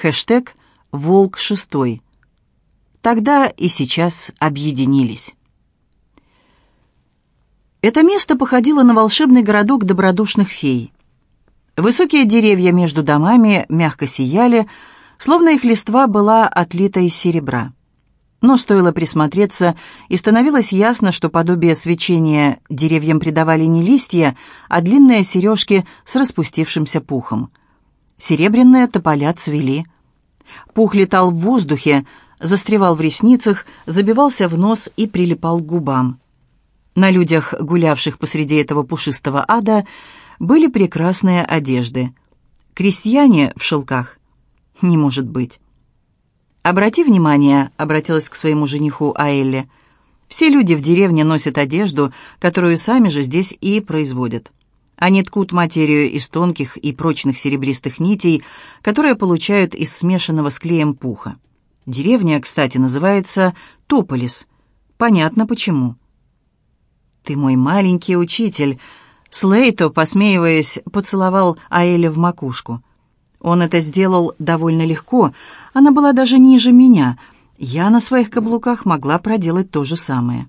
Хэштег «Волк шестой». Тогда и сейчас объединились. Это место походило на волшебный городок добродушных фей. Высокие деревья между домами мягко сияли, словно их листва была отлита из серебра. Но стоило присмотреться, и становилось ясно, что подобие свечения деревьям придавали не листья, а длинные сережки с распустившимся пухом. Серебряные тополя цвели. Пух летал в воздухе, застревал в ресницах, забивался в нос и прилипал к губам. На людях, гулявших посреди этого пушистого ада, были прекрасные одежды. Крестьяне в шелках? Не может быть. «Обрати внимание», — обратилась к своему жениху Аэлле, «все люди в деревне носят одежду, которую сами же здесь и производят. Они ткут материю из тонких и прочных серебристых нитей, которые получают из смешанного с клеем пуха. Деревня, кстати, называется Тополис. Понятно почему. «Ты мой маленький учитель», — Слейто, посмеиваясь, поцеловал Аэля в макушку. Он это сделал довольно легко. Она была даже ниже меня. Я на своих каблуках могла проделать то же самое.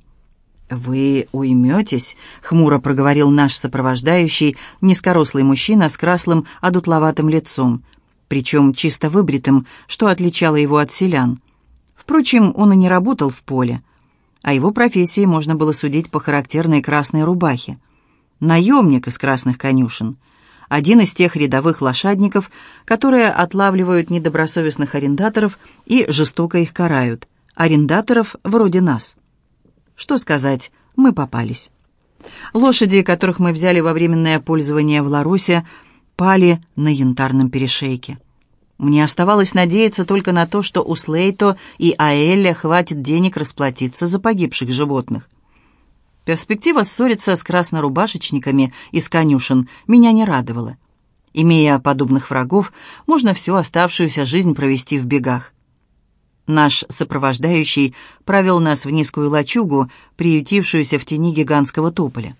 «Вы уйметесь», — хмуро проговорил наш сопровождающий, низкорослый мужчина с краслым, одутловатым лицом, причем чисто выбритым, что отличало его от селян. Впрочем, он и не работал в поле. О его профессии можно было судить по характерной красной рубахе. Наемник из красных конюшен — один из тех рядовых лошадников, которые отлавливают недобросовестных арендаторов и жестоко их карают. Арендаторов вроде нас. Что сказать, мы попались. Лошади, которых мы взяли во временное пользование в Ларусе, пали на янтарном перешейке. Мне оставалось надеяться только на то, что у Слейто и Аэля хватит денег расплатиться за погибших животных. Перспектива ссориться с краснорубашечниками из конюшен меня не радовала. Имея подобных врагов, можно всю оставшуюся жизнь провести в бегах. Наш сопровождающий провел нас в низкую лачугу, приютившуюся в тени гигантского тополя.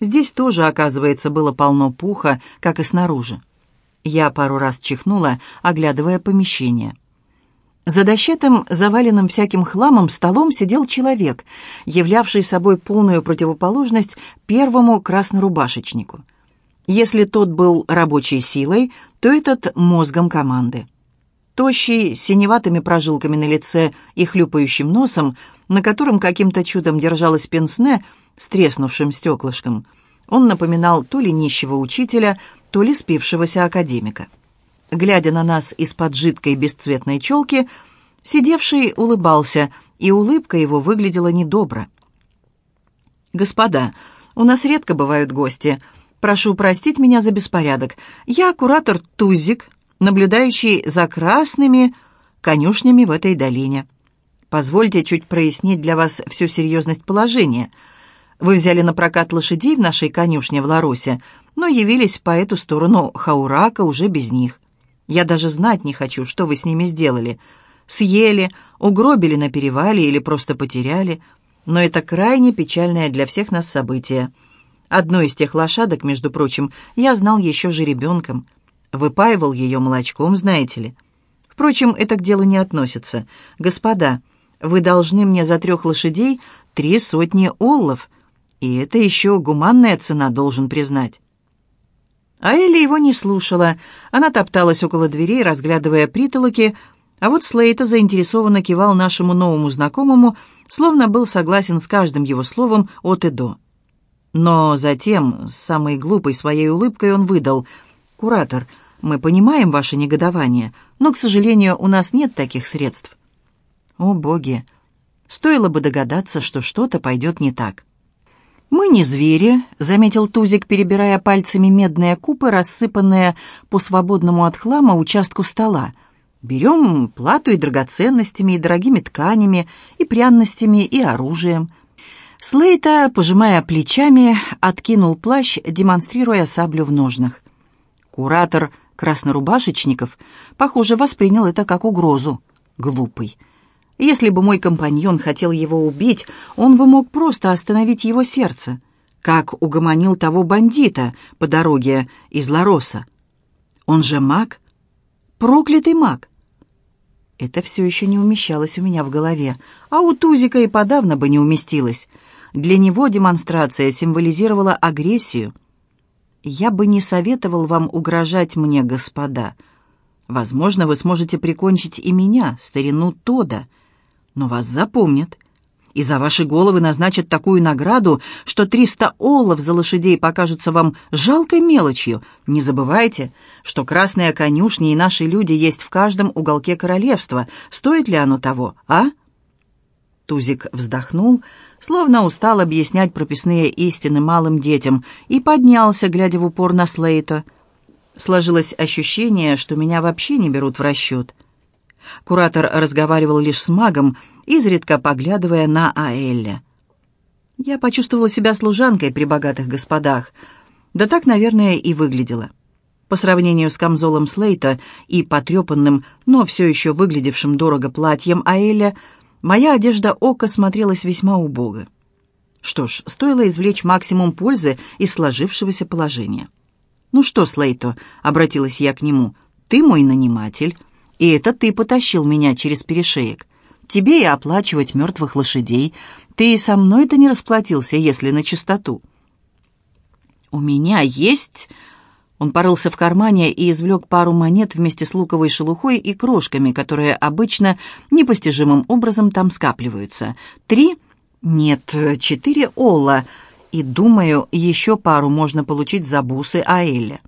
Здесь тоже, оказывается, было полно пуха, как и снаружи. Я пару раз чихнула, оглядывая помещение. За дощатым, заваленным всяким хламом столом сидел человек, являвший собой полную противоположность первому краснорубашечнику. Если тот был рабочей силой, то этот мозгом команды. Тощий, с синеватыми прожилками на лице и хлюпающим носом, на котором каким-то чудом держалось пенсне с треснувшим стеклышком, он напоминал то ли нищего учителя, то ли спившегося академика. Глядя на нас из-под жидкой бесцветной челки, сидевший улыбался, и улыбка его выглядела недобро. «Господа, у нас редко бывают гости. Прошу простить меня за беспорядок. Я куратор Тузик, наблюдающий за красными конюшнями в этой долине. Позвольте чуть прояснить для вас всю серьезность положения. Вы взяли на прокат лошадей в нашей конюшне в Ларосе, но явились по эту сторону Хаурака уже без них. Я даже знать не хочу, что вы с ними сделали. Съели, угробили на перевале или просто потеряли. Но это крайне печальное для всех нас событие. Одну из тех лошадок, между прочим, я знал еще же ребенком. Выпаивал ее молочком, знаете ли. Впрочем, это к делу не относится. Господа, вы должны мне за трех лошадей три сотни оллов. И это еще гуманная цена, должен признать. А Элли его не слушала. Она топталась около дверей, разглядывая притолоки, а вот Слейта заинтересованно кивал нашему новому знакомому, словно был согласен с каждым его словом от и до. Но затем, с самой глупой своей улыбкой, он выдал «Куратор, мы понимаем ваше негодование, но, к сожалению, у нас нет таких средств». О, боги! Стоило бы догадаться, что что-то пойдет не так. «Мы не звери», — заметил Тузик, перебирая пальцами медные купы, рассыпанные по свободному от хлама участку стола. «Берем плату и драгоценностями, и дорогими тканями, и пряностями, и оружием». Слейта, пожимая плечами, откинул плащ, демонстрируя саблю в ножнах. Куратор краснорубашечников, похоже, воспринял это как угрозу. Глупый. Если бы мой компаньон хотел его убить, он бы мог просто остановить его сердце, как угомонил того бандита по дороге из Лароса. Он же маг, проклятый маг. Это все еще не умещалось у меня в голове, а у Тузика и подавно бы не уместилось. Для него демонстрация символизировала агрессию. «Я бы не советовал вам угрожать мне, господа. Возможно, вы сможете прикончить и меня, старину Тода, но вас запомнят и за ваши головы назначат такую награду, что триста оллов за лошадей покажутся вам жалкой мелочью. Не забывайте, что красные конюшни и наши люди есть в каждом уголке королевства. Стоит ли оно того, а?» Тузик вздохнул, словно устал объяснять прописные истины малым детям, и поднялся, глядя в упор на Слейта. Сложилось ощущение, что меня вообще не берут в расчет. Куратор разговаривал лишь с магом, изредка поглядывая на Аэлля. Я почувствовала себя служанкой при богатых господах. Да так, наверное, и выглядела. По сравнению с камзолом Слейта и потрепанным, но все еще выглядевшим дорого платьем Аэля, моя одежда ока смотрелась весьма убого. Что ж, стоило извлечь максимум пользы из сложившегося положения. «Ну что, Слейто?» — обратилась я к нему. «Ты мой наниматель, и это ты потащил меня через перешеек. Тебе и оплачивать мертвых лошадей. Ты и со мной-то не расплатился, если на чистоту». «У меня есть...» Он порылся в кармане и извлек пару монет вместе с луковой шелухой и крошками, которые обычно непостижимым образом там скапливаются. Три? Нет, четыре олла. И, думаю, еще пару можно получить за бусы Аэля.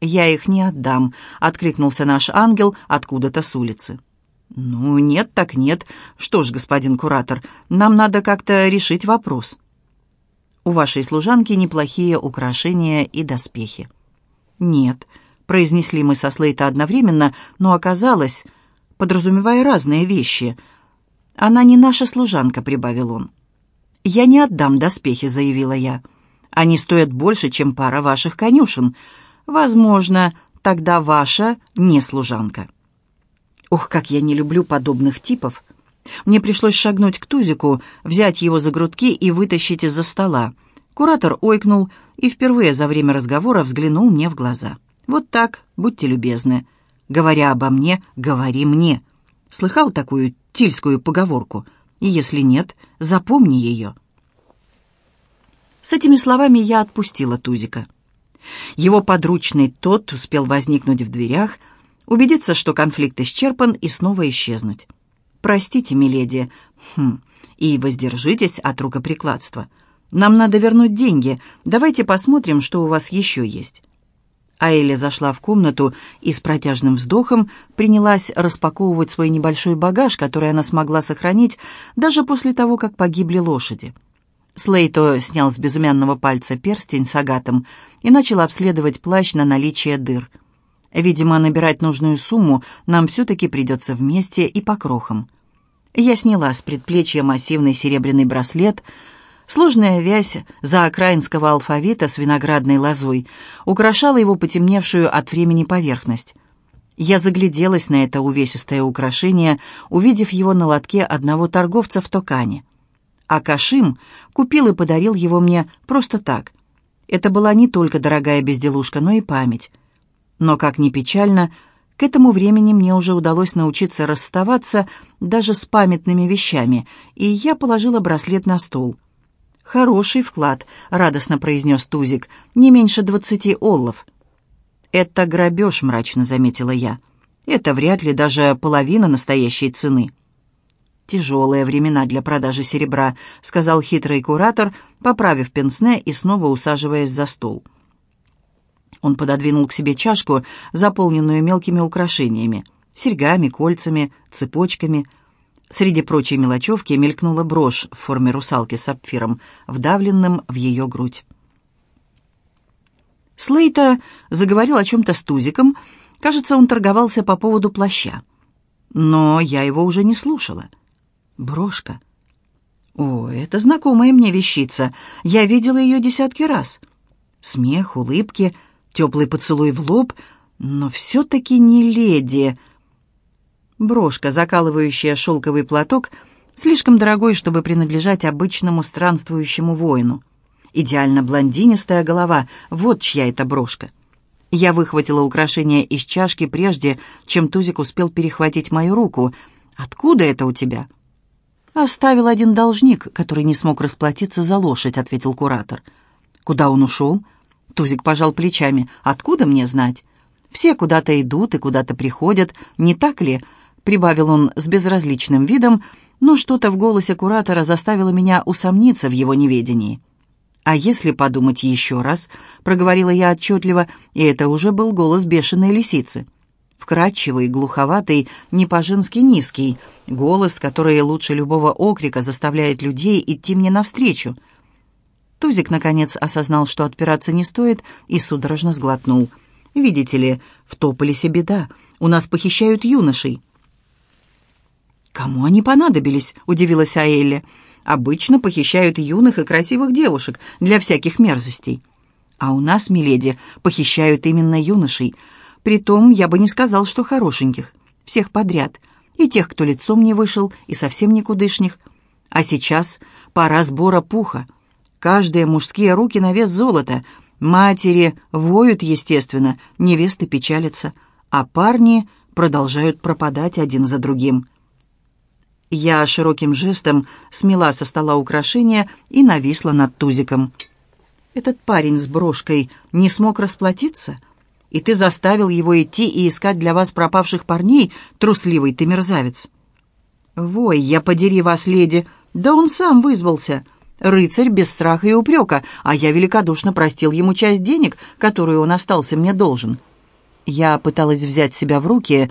«Я их не отдам», — откликнулся наш ангел откуда-то с улицы. «Ну, нет так нет. Что ж, господин куратор, нам надо как-то решить вопрос». «У вашей служанки неплохие украшения и доспехи». «Нет», — произнесли мы со Слейта одновременно, но оказалось, подразумевая разные вещи. «Она не наша служанка», — прибавил он. «Я не отдам доспехи», — заявила я. «Они стоят больше, чем пара ваших конюшен. Возможно, тогда ваша не служанка». Ох, как я не люблю подобных типов. Мне пришлось шагнуть к Тузику, взять его за грудки и вытащить из-за стола. Куратор ойкнул и впервые за время разговора взглянул мне в глаза. «Вот так, будьте любезны. Говоря обо мне, говори мне». Слыхал такую тильскую поговорку? И если нет, запомни ее. С этими словами я отпустила Тузика. Его подручный тот успел возникнуть в дверях, убедиться, что конфликт исчерпан, и снова исчезнуть. «Простите, миледи, хм, и воздержитесь от рукоприкладства. Нам надо вернуть деньги. Давайте посмотрим, что у вас еще есть». Аэля зашла в комнату и с протяжным вздохом принялась распаковывать свой небольшой багаж, который она смогла сохранить даже после того, как погибли лошади. Слейто снял с безымянного пальца перстень с агатом и начал обследовать плащ на наличие дыр – Видимо, набирать нужную сумму нам все-таки придется вместе и по крохам. Я сняла с предплечья массивный серебряный браслет, сложная вязь заокраинского алфавита с виноградной лозой украшала его потемневшую от времени поверхность. Я загляделась на это увесистое украшение, увидев его на лотке одного торговца в Токане. А Кашим купил и подарил его мне просто так. Это была не только дорогая безделушка, но и память. Но, как ни печально, к этому времени мне уже удалось научиться расставаться даже с памятными вещами, и я положила браслет на стол. «Хороший вклад», — радостно произнес Тузик, — «не меньше двадцати оллов». «Это грабеж», — мрачно заметила я. «Это вряд ли даже половина настоящей цены». «Тяжелые времена для продажи серебра», — сказал хитрый куратор, поправив пенсне и снова усаживаясь за стол. Он пододвинул к себе чашку, заполненную мелкими украшениями, серьгами, кольцами, цепочками. Среди прочей мелочевки мелькнула брошь в форме русалки с сапфиром, вдавленным в ее грудь. Слейта заговорил о чем-то с Тузиком. Кажется, он торговался по поводу плаща. Но я его уже не слушала. Брошка. О, это знакомая мне вещица. Я видела ее десятки раз. Смех, улыбки — теплый поцелуй в лоб, но все-таки не леди. Брошка, закалывающая шелковый платок, слишком дорогой, чтобы принадлежать обычному странствующему воину. Идеально блондинистая голова, вот чья это брошка. Я выхватила украшение из чашки прежде, чем Тузик успел перехватить мою руку. «Откуда это у тебя?» «Оставил один должник, который не смог расплатиться за лошадь», — ответил куратор. «Куда он ушел?» Тузик пожал плечами. «Откуда мне знать? Все куда-то идут и куда-то приходят, не так ли?» Прибавил он с безразличным видом, но что-то в голосе куратора заставило меня усомниться в его неведении. «А если подумать еще раз?» — проговорила я отчетливо, и это уже был голос бешеной лисицы. Вкрадчивый, глуховатый, не по-женски низкий, голос, который лучше любого окрика заставляет людей идти мне навстречу. Тузик, наконец, осознал, что отпираться не стоит, и судорожно сглотнул. «Видите ли, в Тополисе беда. У нас похищают юношей». «Кому они понадобились?» — удивилась Аэлли. «Обычно похищают юных и красивых девушек для всяких мерзостей. А у нас, миледи, похищают именно юношей. Притом, я бы не сказал, что хорошеньких. Всех подряд. И тех, кто лицом не вышел, и совсем никудышних. А сейчас пора сбора пуха. Каждые мужские руки на вес золота. Матери воют, естественно, невесты печалятся, а парни продолжают пропадать один за другим». Я широким жестом смела со стола украшения и нависла над тузиком. «Этот парень с брошкой не смог расплатиться? И ты заставил его идти и искать для вас пропавших парней, трусливый ты мерзавец?» «Вой, я подери вас, леди! Да он сам вызвался!» Рыцарь без страха и упрека, а я великодушно простил ему часть денег, которую он остался мне должен. Я пыталась взять себя в руки,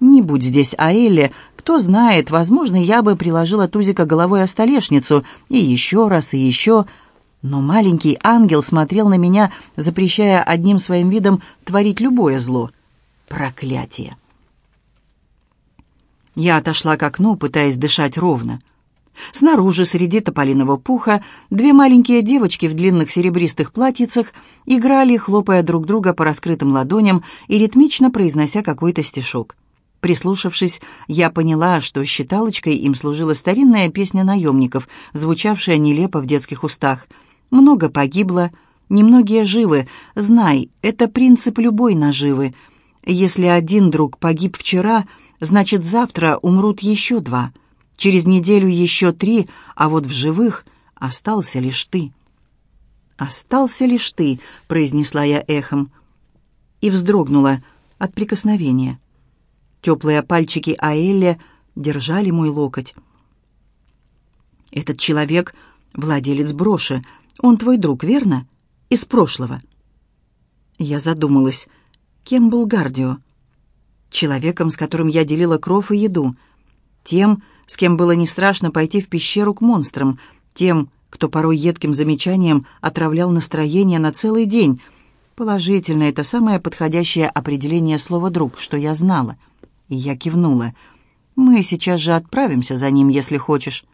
не будь здесь Аэлли, кто знает, возможно, я бы приложила Тузика головой о столешницу, и еще раз, и еще... Но маленький ангел смотрел на меня, запрещая одним своим видом творить любое зло. Проклятие! Я отошла к окну, пытаясь дышать ровно. Снаружи, среди тополиного пуха, две маленькие девочки в длинных серебристых платьицах играли, хлопая друг друга по раскрытым ладоням и ритмично произнося какой-то стишок. Прислушавшись, я поняла, что считалочкой им служила старинная песня наемников, звучавшая нелепо в детских устах. «Много погибло, немногие живы. Знай, это принцип любой наживы. Если один друг погиб вчера, значит, завтра умрут еще два. Через неделю еще три, а вот в живых остался лишь ты». «Остался лишь ты», — произнесла я эхом, и вздрогнула от прикосновения. Теплые пальчики Аэлли держали мой локоть. «Этот человек — владелец броши. Он твой друг, верно? Из прошлого». Я задумалась. Кем был Гардио? Человеком, с которым я делила кров и еду. Тем, с кем было не страшно пойти в пещеру к монстрам. Тем, кто порой едким замечанием отравлял настроение на целый день. Положительно, это самое подходящее определение слова «друг», что я знала — и я кивнула. «Мы сейчас же отправимся за ним, если хочешь».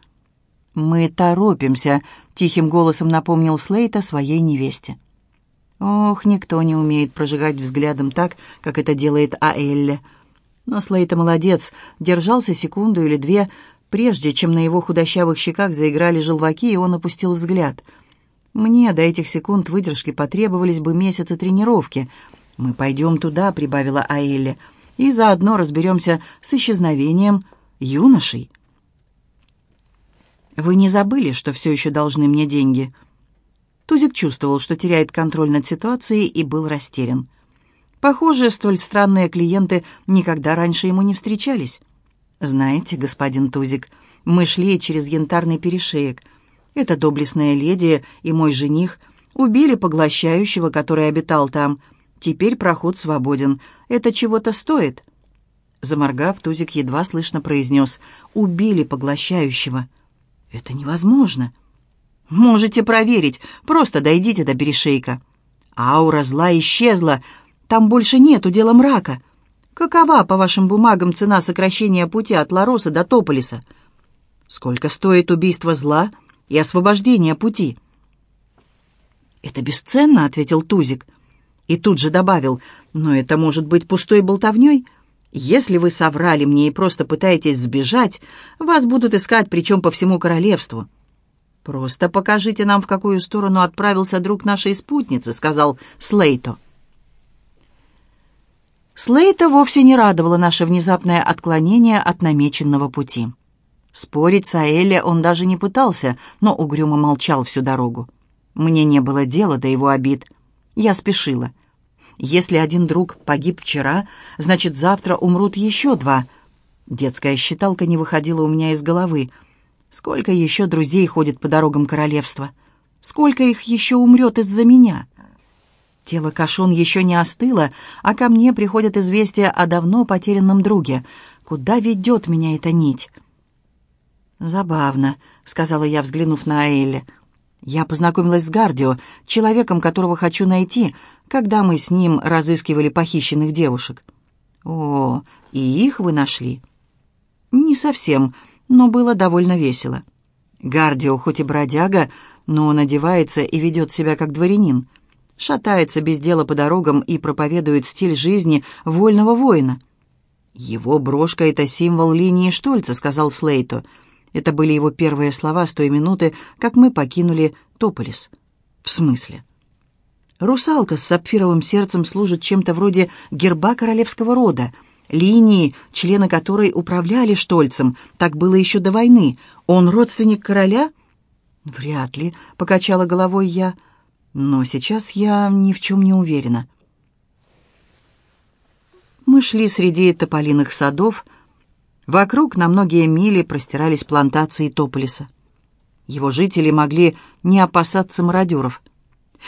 «Мы торопимся», — тихим голосом напомнил Слейт о своей невесте. Ох, никто не умеет прожигать взглядом так, как это делает Аэлля. Но Слейта молодец, держался секунду или две, прежде чем на его худощавых щеках заиграли желваки, и он опустил взгляд. Мне до этих секунд выдержки потребовались бы месяцы тренировки. «Мы пойдем туда», — прибавила Аэлля, — и заодно разберемся с исчезновением юношей. Вы не забыли, что все еще должны мне деньги?» Тузик чувствовал, что теряет контроль над ситуацией и был растерян. Похоже, столь странные клиенты никогда раньше ему не встречались. «Знаете, господин Тузик, мы шли через янтарный перешеек. Эта доблестная леди и мой жених убили поглощающего, который обитал там, Теперь проход свободен. Это чего-то стоит?» Заморгав, Тузик едва слышно произнес «Убили поглощающего». «Это невозможно». «Можете проверить. Просто дойдите до перешейка». «Аура зла исчезла. Там больше нет удела мрака. Какова, по вашим бумагам, цена сокращения пути от Лароса до Тополиса?» «Сколько стоит убийство зла и освобождение пути?» «Это бесценно», — ответил Тузик. «Тузик». И тут же добавил, «Но это может быть пустой болтовней? Если вы соврали мне и просто пытаетесь сбежать, вас будут искать, причем по всему королевству». «Просто покажите нам, в какую сторону отправился друг нашей спутницы», — сказал Слейто. Слейта вовсе не радовало наше внезапное отклонение от намеченного пути. Спорить с Аэле он даже не пытался, но угрюмо молчал всю дорогу. Мне не было дела до его обид. Я спешила. Если один друг погиб вчера, значит, завтра умрут еще два. Детская считалка не выходила у меня из головы. Сколько еще друзей ходит по дорогам королевства? Сколько их еще умрет из-за меня?» Тело Кашон еще не остыло, а ко мне приходят известия о давно потерянном друге. Куда ведет меня эта нить? «Забавно», — сказала я, взглянув на Аэлли. «Я познакомилась с Гардио, человеком, которого хочу найти, когда мы с ним разыскивали похищенных девушек». «О, и их вы нашли?» «Не совсем, но было довольно весело». Гардио хоть и бродяга, но он одевается и ведет себя как дворянин шатается без дела по дорогам и проповедует стиль жизни вольного воина. «Его брошка — это символ линии Штольца», — сказал Слейту. Это были его первые слова с той минуты, как мы покинули Тополис. «В смысле?» Русалка с сапфировым сердцем служит чем-то вроде герба королевского рода, линии, члены которой управляли Штольцем. Так было еще до войны. Он родственник короля? «Вряд ли», — покачала головой я, — но сейчас я ни в чем не уверена. Мы шли среди тополиных садов. Вокруг на многие мили простирались плантации тополиса. Его жители могли не опасаться мародеров.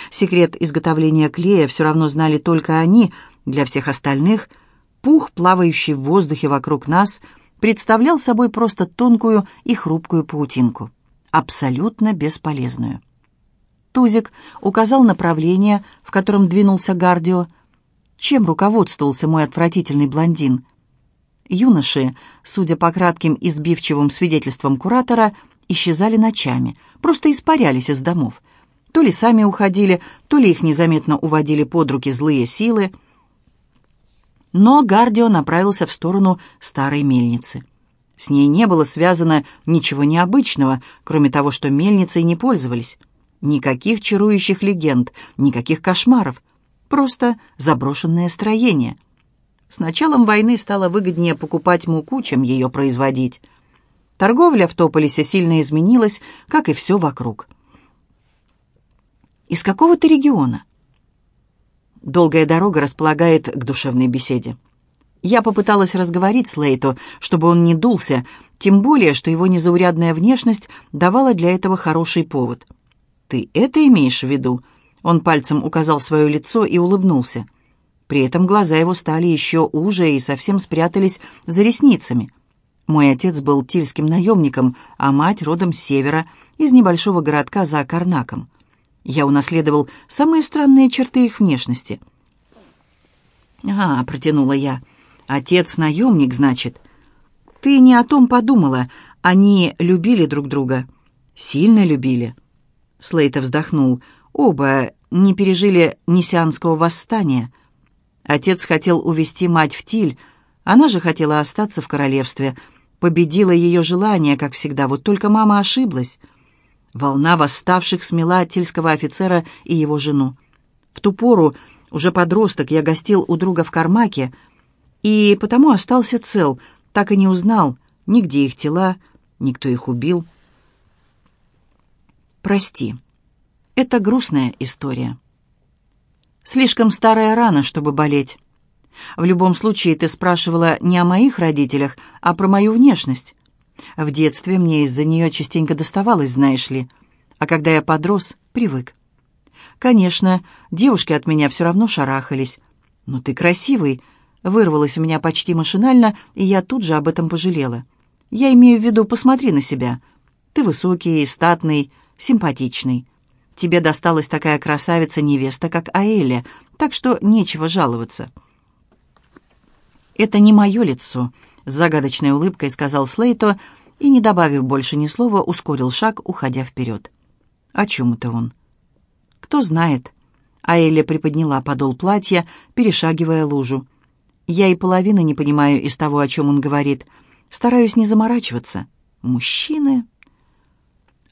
Секрет изготовления клея все равно знали только они, для всех остальных пух, плавающий в воздухе вокруг нас, представлял собой просто тонкую и хрупкую паутинку, абсолютно бесполезную. Тузик указал направление, в котором двинулся Гардио. Чем руководствовался мой отвратительный блондин? Юноши, судя по кратким избивчивым свидетельствам куратора, исчезали ночами, просто испарялись из домов. То ли сами уходили, то ли их незаметно уводили под руки злые силы. Но Гардио направился в сторону старой мельницы. С ней не было связано ничего необычного, кроме того, что мельницей не пользовались. Никаких чарующих легенд, никаких кошмаров. Просто заброшенное строение. С началом войны стало выгоднее покупать муку, чем ее производить. Торговля в Тополисе сильно изменилась, как и все вокруг. «Из какого ты региона?» Долгая дорога располагает к душевной беседе. Я попыталась разговорить Слейту, чтобы он не дулся, тем более, что его незаурядная внешность давала для этого хороший повод — «Ты это имеешь в виду?» Он пальцем указал свое лицо и улыбнулся. При этом глаза его стали еще уже и совсем спрятались за ресницами. Мой отец был тильским наемником, а мать родом с севера, из небольшого городка за Карнаком. Я унаследовал самые странные черты их внешности. «А», — протянула я, — «отец наемник, значит?» «Ты не о том подумала. Они любили друг друга. Сильно любили». Слейта вздохнул. Оба не пережили Нисианского восстания. Отец хотел увести мать в Тиль, она же хотела остаться в королевстве. Победила ее желание, как всегда, вот только мама ошиблась. Волна восставших смела тильского офицера и его жену. В ту пору, уже подросток, я гостил у друга в Кармаке, и потому остался цел, так и не узнал, нигде их тела, никто их убил. Прости. Это грустная история. Слишком старая рана, чтобы болеть. В любом случае, ты спрашивала не о моих родителях, а про мою внешность. В детстве мне из-за нее частенько доставалось, знаешь ли. А когда я подрос, привык. Конечно, девушки от меня все равно шарахались. «Но ты красивый», — вырвалось у меня почти машинально, и я тут же об этом пожалела. «Я имею в виду, посмотри на себя. Ты высокий статный, симпатичный. Тебе досталась такая красавица-невеста, как Аэля, так что нечего жаловаться». «Это не мое лицо», — с загадочной улыбкой сказал Слейто и, не добавив больше ни слова, ускорил шаг, уходя вперед. «О чем это он?» «Кто знает». Аэля приподняла подол платья, перешагивая лужу. «Я и половины не понимаю из того, о чем он говорит. Стараюсь не заморачиваться. Мужчины...»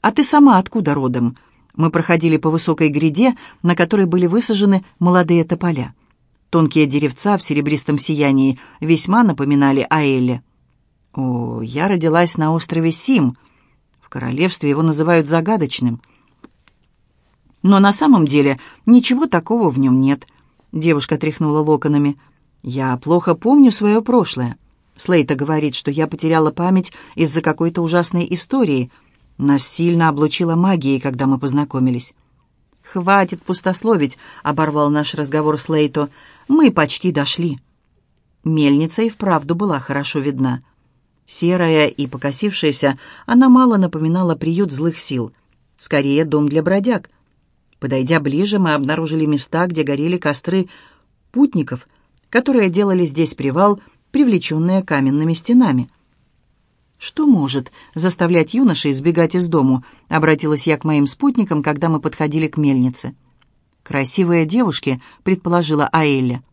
«А ты сама откуда родом?» Мы проходили по высокой гряде, на которой были высажены молодые тополя. Тонкие деревца в серебристом сиянии весьма напоминали Аэле. О, я родилась на острове Сим. В королевстве его называют загадочным. Но на самом деле ничего такого в нем нет. Девушка тряхнула локонами. Я плохо помню свое прошлое. Слейта говорит, что я потеряла память из-за какой-то ужасной истории. Нас сильно облучила магией, когда мы познакомились. «Хватит пустословить», — оборвал наш разговор Слейто. «Мы почти дошли». Мельница и вправду была хорошо видна. Серая и покосившаяся, она мало напоминала приют злых сил. Скорее, дом для бродяг. Подойдя ближе, мы обнаружили места, где горели костры путников, которые делали здесь привал, привлеченные каменными стенами. «Что может заставлять юношей избегать из дому?» — обратилась я к моим спутникам, когда мы подходили к мельнице. «Красивые девушки», — предположила Аэля.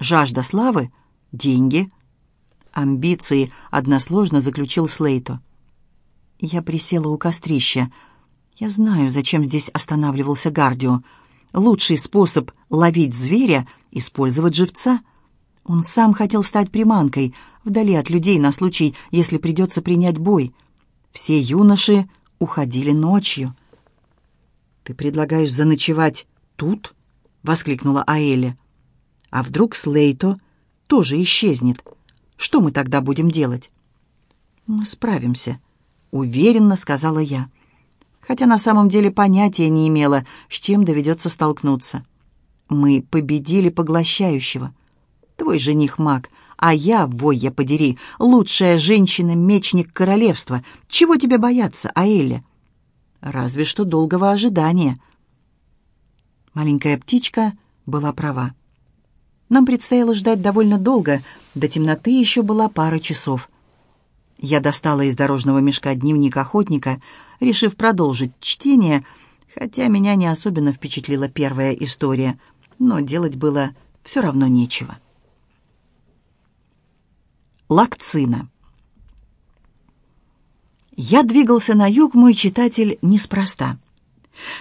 «Жажда славы? Деньги?» амбиции», — односложно заключил Слейто. Я присела у кострища. Я знаю, зачем здесь останавливался Гардио. Лучший способ ловить зверя — использовать живца. Он сам хотел стать приманкой, вдали от людей на случай, если придется принять бой. Все юноши уходили ночью. «Ты предлагаешь заночевать тут?» — воскликнула Аэля. «А вдруг Слейто тоже исчезнет?» Что мы тогда будем делать?» «Мы справимся», — уверенно сказала я. Хотя на самом деле понятия не имела, с чем доведется столкнуться. Мы победили поглощающего. Твой жених маг, а я, вой подери, лучшая женщина-мечник королевства. Чего тебе бояться, Аэля? Разве что долгого ожидания. Маленькая птичка была права. Нам предстояло ждать довольно долго, до темноты еще была пара часов. Я достала из дорожного мешка дневник охотника, решив продолжить чтение, хотя меня не особенно впечатлила первая история, но делать было все равно нечего. Лакцина. Я двигался на юг, мой читатель, неспроста.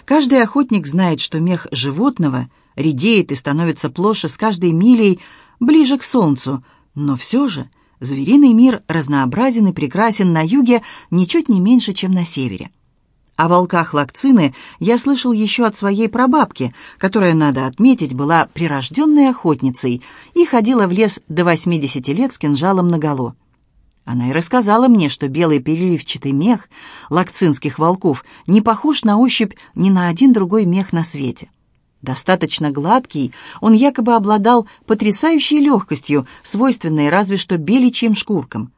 Каждый охотник знает, что мех животного — редеет и становится плоше с каждой милей ближе к солнцу, но все же звериный мир разнообразен и прекрасен на юге ничуть не меньше, чем на севере. О волках Лакцины я слышал еще от своей прабабки, которая, надо отметить, была прирожденной охотницей и ходила в лес до 80 лет с кинжалом наголо. Она и рассказала мне, что белый переливчатый мех лакцинских волков не похож на ощупь ни на один другой мех на свете. Достаточно гладкий, он якобы обладал потрясающей легкостью, свойственной разве что беличьим шкуркам.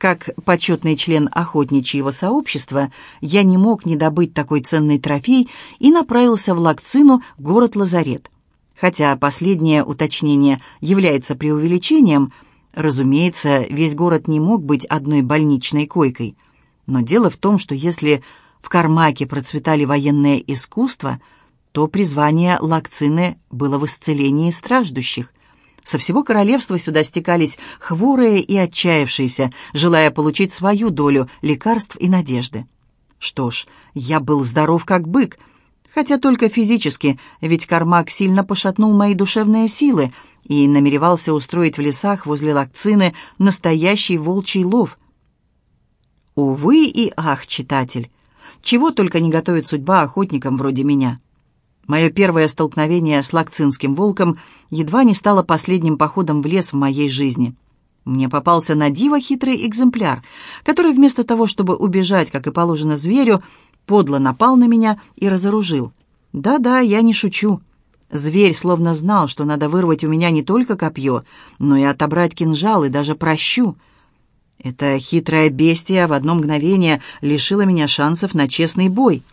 Как почетный член охотничьего сообщества, я не мог не добыть такой ценный трофей и направился в Лакцину, город Лазарет. Хотя последнее уточнение является преувеличением, разумеется, весь город не мог быть одной больничной койкой. Но дело в том, что если в Кармаке процветали военное искусство – то призвание Лакцины было в исцелении страждущих. Со всего королевства сюда стекались хворые и отчаявшиеся, желая получить свою долю лекарств и надежды. Что ж, я был здоров как бык, хотя только физически, ведь Кармак сильно пошатнул мои душевные силы и намеревался устроить в лесах возле Лакцины настоящий волчий лов. Увы и ах, читатель, чего только не готовит судьба охотникам вроде меня. Мое первое столкновение с лакцинским волком едва не стало последним походом в лес в моей жизни. Мне попался на диво хитрый экземпляр, который вместо того, чтобы убежать, как и положено зверю, подло напал на меня и разоружил. Да-да, я не шучу. Зверь словно знал, что надо вырвать у меня не только копье, но и отобрать кинжал и даже прощу. Это хитрое бестие в одно мгновение лишило меня шансов на честный бой —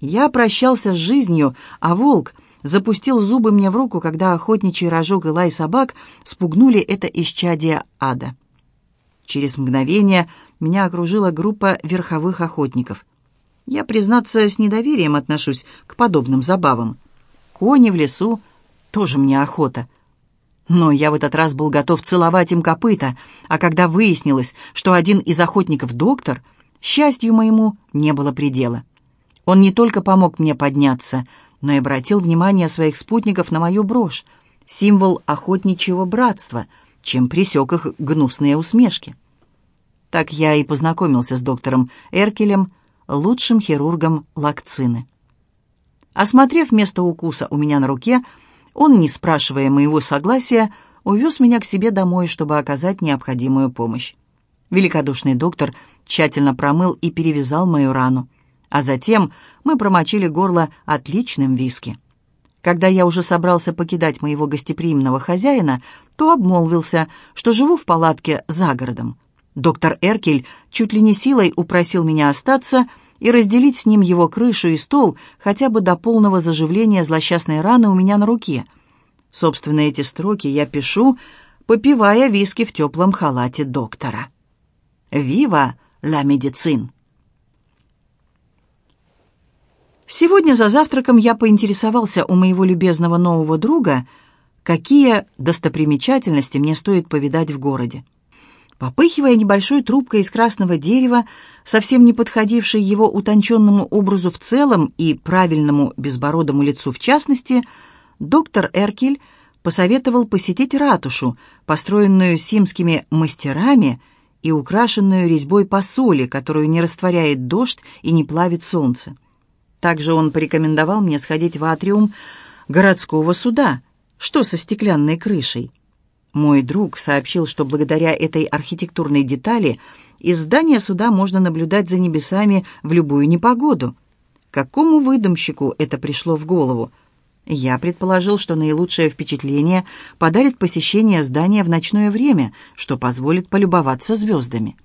я прощался с жизнью, а волк запустил зубы мне в руку, когда охотничий рожок и лай собак спугнули это исчадие ада. Через мгновение меня окружила группа верховых охотников. Я, признаться, с недоверием отношусь к подобным забавам. Кони в лесу — тоже мне охота. Но я в этот раз был готов целовать им копыта, а когда выяснилось, что один из охотников — доктор, счастью моему не было предела. Он не только помог мне подняться, но и обратил внимание своих спутников на мою брошь. символ охотничьего братства, чем пресек их гнусные усмешки. Так я и познакомился с доктором Эркелем, лучшим хирургом лакцины. Осмотрев место укуса у меня на руке, он, не спрашивая моего согласия, увез меня к себе домой, чтобы оказать необходимую помощь. Великодушный доктор тщательно промыл и перевязал мою рану, а затем мы промочили горло отличным виски. Когда я уже собрался покидать моего гостеприимного хозяина, то обмолвился, что живу в палатке за городом. Доктор Эркель чуть ли не силой упросил меня остаться и разделить с ним его крышу и стол хотя бы до полного заживления злосчастной раны у меня на руке. Собственно, эти строки я пишу, попивая виски в теплом халате доктора. «Вива ла медицин!» Сегодня за завтраком я поинтересовался у моего любезного нового друга, какие достопримечательности мне стоит повидать в городе. Попыхивая небольшой трубкой из красного дерева, совсем не подходившей его утонченному образу в целом и правильному безбородому лицу в частности, доктор Эркель посоветовал посетить ратушу, построенную симскими мастерами и украшенную резьбой по соли, которую не растворяет дождь и не плавит солнце. Также он порекомендовал мне сходить в атриум городского суда, что со стеклянной крышей. Мой друг сообщил, что благодаря этой архитектурной детали из здания суда можно наблюдать за небесами в любую непогоду. Какому выдумщику это пришло в голову? Я предположил, что наилучшее впечатление подарит посещение здания в ночное время, что позволит полюбоваться звездами.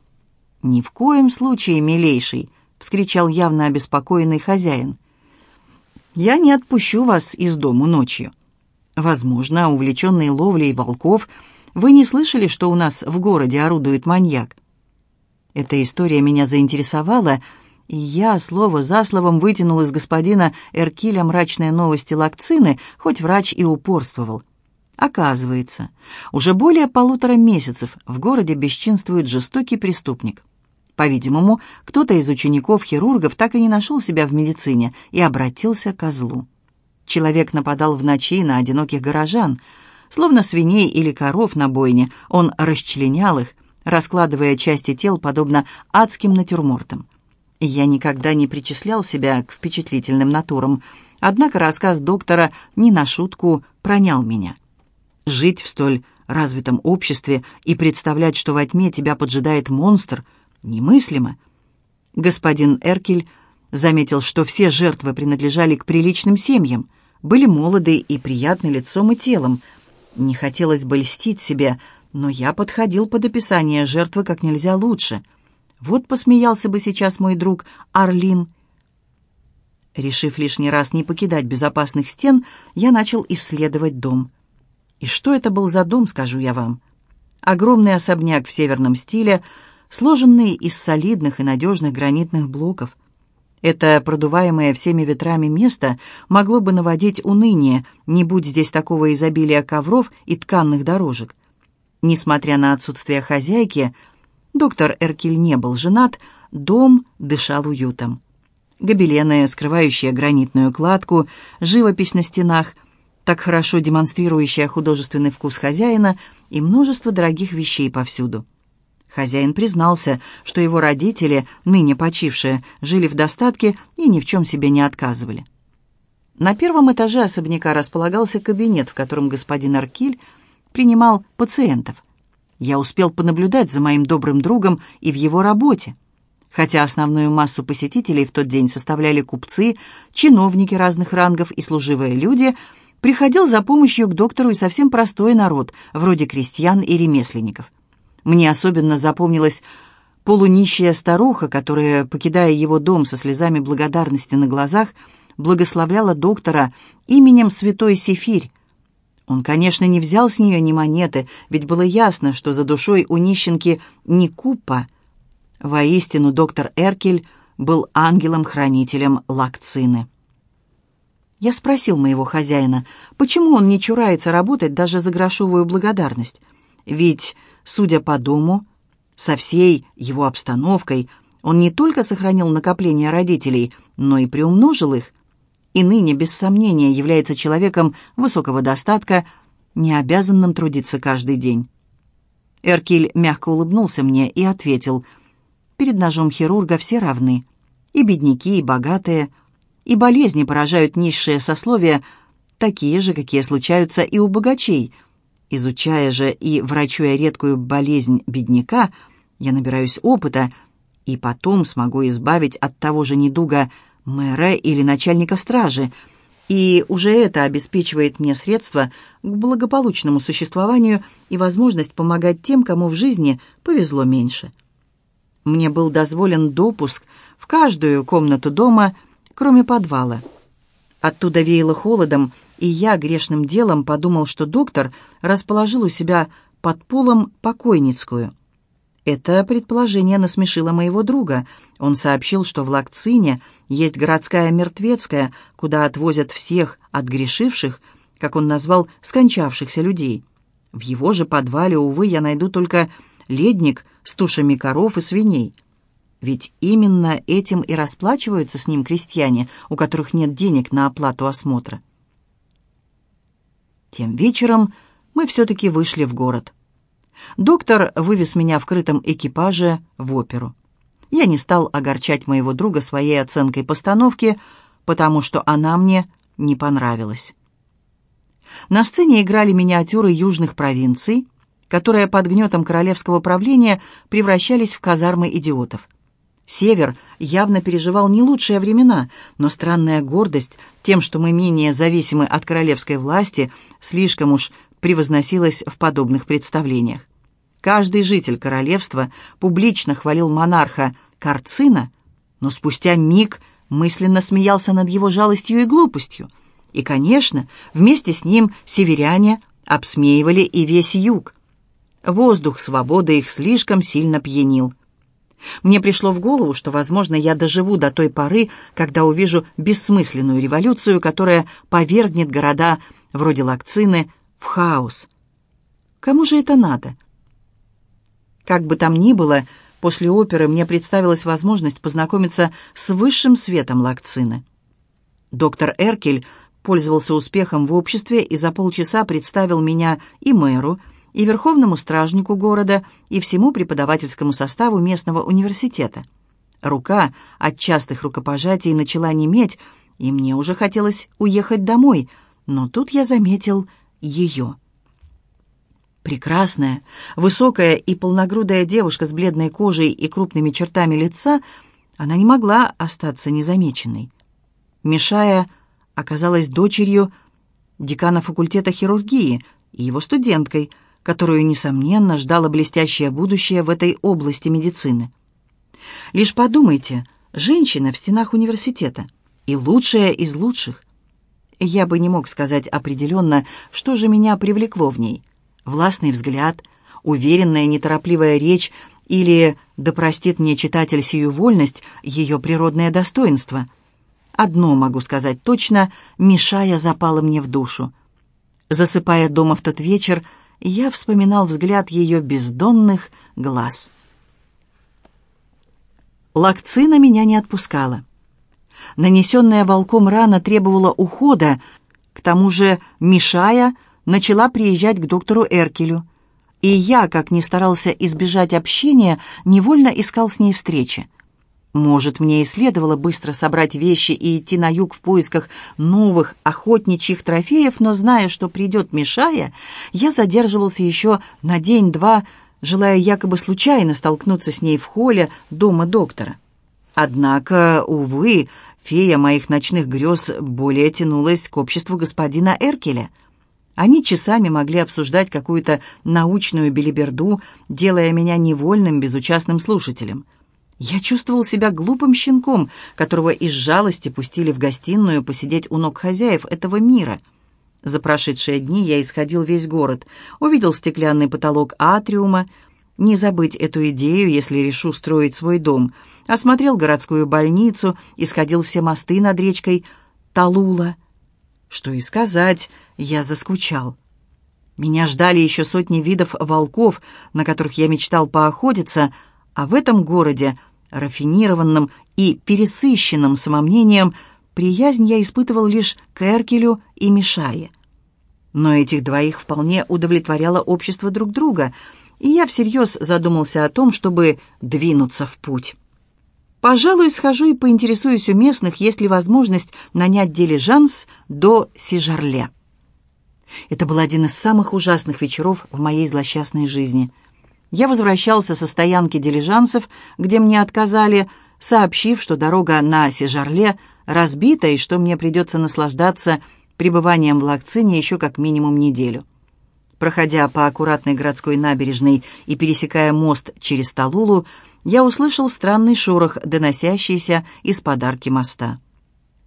«Ни в коем случае, милейший!» — вскричал явно обеспокоенный хозяин. «Я не отпущу вас из дому ночью». Возможно, увлеченные ловлей волков, вы не слышали, что у нас в городе орудует маньяк? Эта история меня заинтересовала, и я слово за словом вытянул из господина Эркиля мрачные новости Лакцины, хоть врач и упорствовал. Оказывается, уже более полутора месяцев в городе бесчинствует жестокий преступник. По-видимому, кто-то из учеников-хирургов так и не нашел себя в медицине и обратился к козлу. Человек нападал в ночи на одиноких горожан. Словно свиней или коров на бойне, он расчленял их, раскладывая части тел, подобно адским натюрмортам. Я никогда не причислял себя к впечатлительным натурам, однако рассказ доктора не на шутку пронял меня. Жить в столь развитом обществе и представлять, что во тьме тебя поджидает монстр, немыслимо. Господин Эркель заметил, что все жертвы принадлежали к приличным семьям, были молоды и приятны лицом и телом. Не хотелось бы льстить себе, но я подходил под описание жертвы как нельзя лучше. Вот посмеялся бы сейчас мой друг Арлин. Решив лишний раз не покидать безопасных стен, я начал исследовать дом. И что это был за дом, скажу я вам? Огромный особняк в северном стиле, сложенный из солидных и надежных гранитных блоков – это продуваемое всеми ветрами место могло бы наводить уныние, не будь здесь такого изобилия ковров и тканных дорожек. Несмотря на отсутствие хозяйки, доктор Эркель не был женат, дом дышал уютом. Гобелены, скрывающие гранитную кладку, живопись на стенах, так хорошо демонстрирующая художественный вкус хозяина и множество дорогих вещей повсюду. Хозяин признался, что его родители, ныне почившие, жили в достатке и ни в чем себе не отказывали. На первом этаже особняка располагался кабинет, в котором господин Аркиль принимал пациентов. Я успел понаблюдать за моим добрым другом и в его работе. Хотя основную массу посетителей в тот день составляли купцы, чиновники разных рангов и служивые люди, приходил за помощью к доктору и совсем простой народ, вроде крестьян и ремесленников – мне особенно запомнилась полунищая старуха, которая, покидая его дом со слезами благодарности на глазах, благословляла доктора именем святой Сефирь. Он, конечно, не взял с нее ни монеты, ведь было ясно, что за душой у нищенки не купа. Воистину, доктор Эркель был ангелом-хранителем лакцины. Я спросил моего хозяина, почему он не чурается работать даже за грошовую благодарность. Ведь Судя по дому, со всей его обстановкой, он не только сохранил накопления родителей, но и приумножил их, и ныне, без сомнения, является человеком высокого достатка не обязан нам трудиться каждый день». Эркель мягко улыбнулся мне и ответил, «Перед ножом хирурга все равны, и бедняки, и богатые, и болезни поражают низшее сословие, такие же, какие случаются и у богачей. Изучая же и врачуя редкую болезнь бедняка, я набираюсь опыта, и потом смогу избавить от того же недуга мэра или начальника стражи, и уже это обеспечивает мне средства к благополучному существованию и возможность помогать тем, кому в жизни повезло меньше. Мне был дозволен допуск в каждую комнату дома, кроме подвала. Оттуда веяло холодом, и я грешным делом подумал, что доктор расположил у себя под полом покойницкую – это предположение насмешило моего друга. Он сообщил, что в Лакцине есть городская мертвецкая, куда отвозят всех отгрешивших, как он назвал, скончавшихся людей. В его же подвале, увы, я найду только ледник с тушами коров и свиней. Ведь именно этим и расплачиваются с ним крестьяне, у которых нет денег на оплату осмотра. Тем вечером мы все-таки вышли в город. Доктор вывез меня в крытом экипаже в оперу. Я не стал огорчать моего друга своей оценкой постановки, потому что она мне не понравилась. На сцене играли миниатюры южных провинций, которые под гнетом королевского правления превращались в казармы идиотов. Север явно переживал не лучшие времена, но странная гордость тем, что мы менее зависимы от королевской власти, слишком уж превозносилась в подобных представлениях. Каждый житель королевства публично хвалил монарха Карцина, но спустя миг мысленно смеялся над его жалостью и глупостью. И, конечно, вместе с ним северяне обсмеивали и весь юг. Воздух свободы их слишком сильно пьянил. Мне пришло в голову, что, возможно, я доживу до той поры, когда увижу бессмысленную революцию, которая повергнет города вроде Лакцины в хаос. Кому же это надо? Как бы там ни было, после оперы мне представилась возможность познакомиться с высшим светом Лакцины. Доктор Эркель пользовался успехом в обществе и за полчаса представил меня и мэру, и верховному стражнику города, и всему преподавательскому составу местного университета. Рука от частых рукопожатий начала неметь, и мне уже хотелось уехать домой, но тут я заметил ее. Прекрасная, высокая и полногрудая девушка с бледной кожей и крупными чертами лица, она не могла остаться незамеченной. Мишая оказалась дочерью декана факультета хирургии и его студенткой, которую, несомненно, ждало блестящее будущее в этой области медицины. Лишь подумайте, женщина в стенах университета и лучшая из лучших. Я бы не мог сказать определенно, что же меня привлекло в ней – властный взгляд, уверенная неторопливая речь или, да простит мне читатель сию вольность, ее природное достоинство. Одно могу сказать точно, Мишая запала мне в душу. Засыпая дома в тот вечер, я вспоминал взгляд ее бездонных глаз. Лакцина меня не отпускала. Нанесенная волком рана требовала ухода, к тому же Мишая — начала приезжать к доктору Эркелю. И я, как ни старался избежать общения, невольно искал с ней встречи. Может, мне и следовало быстро собрать вещи и идти на юг в поисках новых охотничьих трофеев, но, зная, что придет Мишая, я задерживался еще на день-два, желая якобы случайно столкнуться с ней в холле дома доктора. Однако, увы, фея моих ночных грез более тянулась к обществу господина Эркеля — они часами могли обсуждать какую-то научную белиберду, делая меня невольным, безучастным слушателем. Я чувствовал себя глупым щенком, которого из жалости пустили в гостиную посидеть у ног хозяев этого мира. За прошедшие дни я исходил весь город, увидел стеклянный потолок атриума, не забыть эту идею, если решу строить свой дом, осмотрел городскую больницу, исходил все мосты над речкой Талула — что и сказать, я заскучал. Меня ждали еще сотни видов волков, на которых я мечтал поохотиться, а в этом городе, рафинированном и пересыщенном самомнением, приязнь я испытывал лишь к Эркелю и Мишае. Но этих двоих вполне удовлетворяло общество друг друга, и я всерьез задумался о том, чтобы двинуться в путь. Пожалуй, схожу и поинтересуюсь у местных, есть ли возможность нанять дилижанс до Сижарле. Это был один из самых ужасных вечеров в моей злосчастной жизни. Я возвращался со стоянки дилижансов, где мне отказали, сообщив, что дорога на Сижарле разбита и что мне придется наслаждаться пребыванием в Лакцине еще как минимум неделю. Проходя по аккуратной городской набережной и пересекая мост через Талулу, я услышал странный шорох, доносящийся из подарки моста.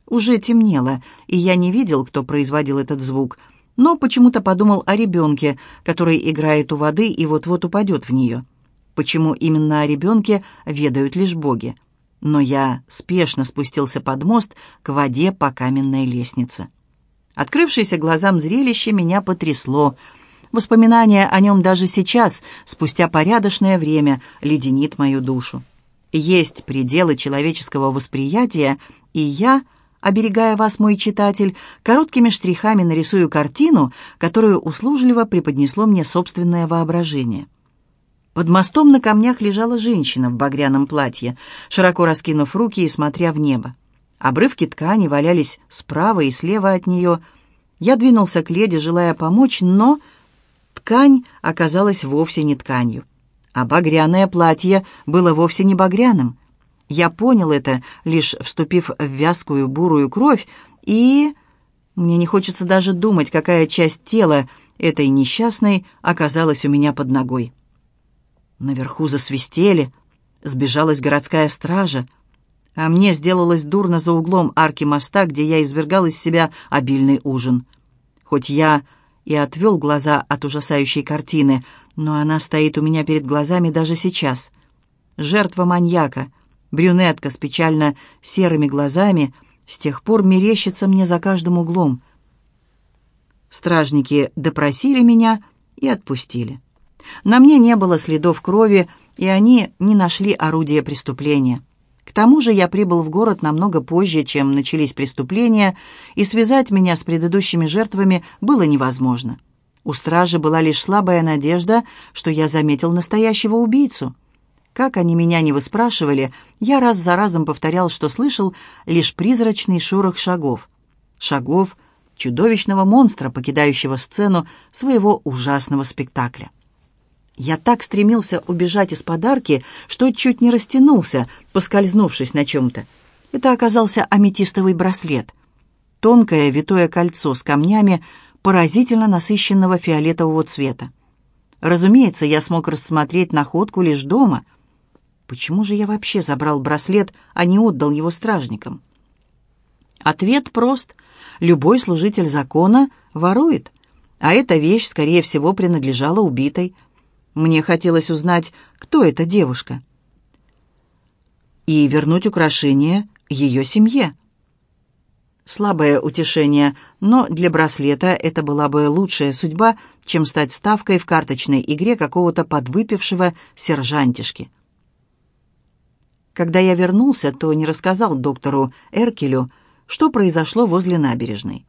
Уже темнело, и я не видел, кто производил этот звук, но почему-то подумал о ребенке, который играет у воды и вот-вот упадет в нее. Почему именно о ребенке ведают лишь боги. Но я спешно спустился под мост к воде по каменной лестнице. Открывшееся глазам зрелище меня потрясло — Воспоминание о нем даже сейчас, спустя порядочное время, леденит мою душу. Есть пределы человеческого восприятия, и я, оберегая вас, мой читатель, короткими штрихами нарисую картину, которую услужливо преподнесло мне собственное воображение. Под мостом на камнях лежала женщина в багряном платье, широко раскинув руки и смотря в небо. Обрывки ткани валялись справа и слева от нее. Я двинулся к леди, желая помочь, но ткань оказалась вовсе не тканью. А багряное платье было вовсе не багряным. Я понял это, лишь вступив в вязкую бурую кровь, и... Мне не хочется даже думать, какая часть тела этой несчастной оказалась у меня под ногой. Наверху засвистели, сбежалась городская стража, а мне сделалось дурно за углом арки моста, где я извергал из себя обильный ужин. Хоть я и отвел глаза от ужасающей картины, но она стоит у меня перед глазами даже сейчас. Жертва маньяка, брюнетка с печально серыми глазами, с тех пор мерещится мне за каждым углом. Стражники допросили меня и отпустили. На мне не было следов крови, и они не нашли орудия преступления. К тому же я прибыл в город намного позже, чем начались преступления, и связать меня с предыдущими жертвами было невозможно. У стражи была лишь слабая надежда, что я заметил настоящего убийцу. Как они меня не выспрашивали, я раз за разом повторял, что слышал лишь призрачный шорох шагов. Шагов чудовищного монстра, покидающего сцену своего ужасного спектакля. Я так стремился убежать из подарки, что чуть не растянулся, поскользнувшись на чем-то. Это оказался аметистовый браслет. Тонкое витое кольцо с камнями поразительно насыщенного фиолетового цвета. Разумеется, я смог рассмотреть находку лишь дома. Почему же я вообще забрал браслет, а не отдал его стражникам? Ответ прост. Любой служитель закона ворует, а эта вещь, скорее всего, принадлежала убитой. Мне хотелось узнать, кто эта девушка. И вернуть украшение ее семье. Слабое утешение, но для браслета это была бы лучшая судьба, чем стать ставкой в карточной игре какого-то подвыпившего сержантишки. Когда я вернулся, то не рассказал доктору Эркелю, что произошло возле набережной.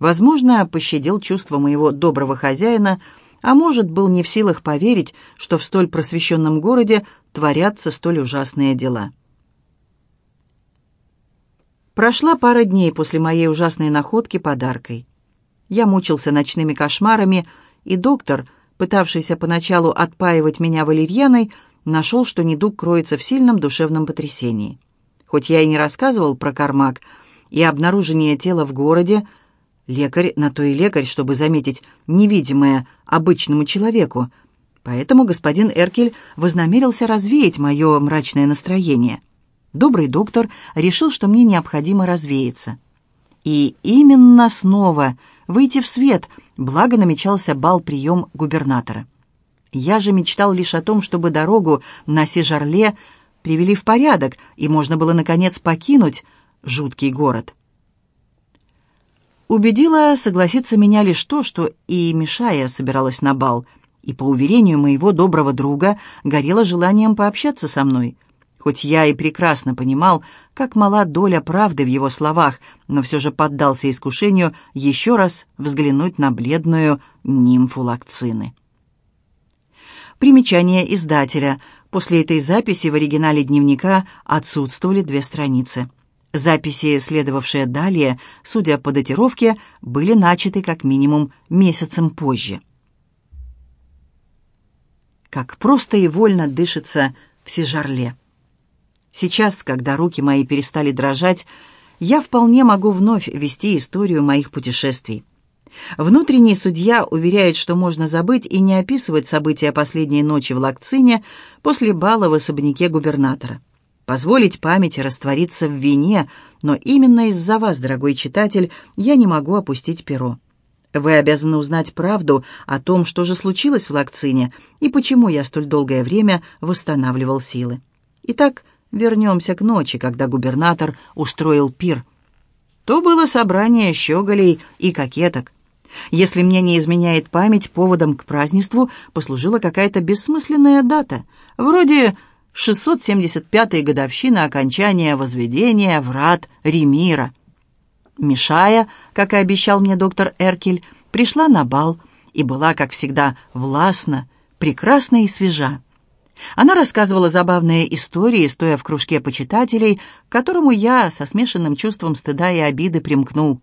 Возможно, пощадил чувство моего доброго хозяина – а может, был не в силах поверить, что в столь просвещенном городе творятся столь ужасные дела. Прошла пара дней после моей ужасной находки подаркой. Я мучился ночными кошмарами, и доктор, пытавшийся поначалу отпаивать меня валерьяной, нашел, что недуг кроется в сильном душевном потрясении. Хоть я и не рассказывал про Кармак и обнаружение тела в городе, Лекарь на то и лекарь, чтобы заметить невидимое обычному человеку. Поэтому господин Эркель вознамерился развеять мое мрачное настроение. Добрый доктор решил, что мне необходимо развеяться. И именно снова выйти в свет, благо намечался бал-прием губернатора. Я же мечтал лишь о том, чтобы дорогу на Сижарле привели в порядок, и можно было, наконец, покинуть жуткий город. Убедила согласиться меня лишь то, что и Мишая собиралась на бал, и, по уверению моего доброго друга, горела желанием пообщаться со мной. Хоть я и прекрасно понимал, как мала доля правды в его словах, но все же поддался искушению еще раз взглянуть на бледную нимфу Лакцины. Примечание издателя. После этой записи в оригинале дневника отсутствовали две страницы. Записи, следовавшие далее, судя по датировке, были начаты как минимум месяцем позже. Как просто и вольно дышится в Сижарле. Сейчас, когда руки мои перестали дрожать, я вполне могу вновь вести историю моих путешествий. Внутренний судья уверяет, что можно забыть и не описывать события последней ночи в Лакцине после бала в особняке губернатора. Позволить памяти раствориться в вине, но именно из-за вас, дорогой читатель, я не могу опустить перо. Вы обязаны узнать правду о том, что же случилось в Лакцине и почему я столь долгое время восстанавливал силы. Итак, вернемся к ночи, когда губернатор устроил пир. То было собрание щеголей и кокеток. Если мне не изменяет память, поводом к празднеству послужила какая-то бессмысленная дата, вроде 675-й годовщины окончания возведения врат Ремира. Мишая, как и обещал мне доктор Эркель, пришла на бал и была, как всегда, властна, прекрасна и свежа. Она рассказывала забавные истории, стоя в кружке почитателей, к которому я со смешанным чувством стыда и обиды примкнул.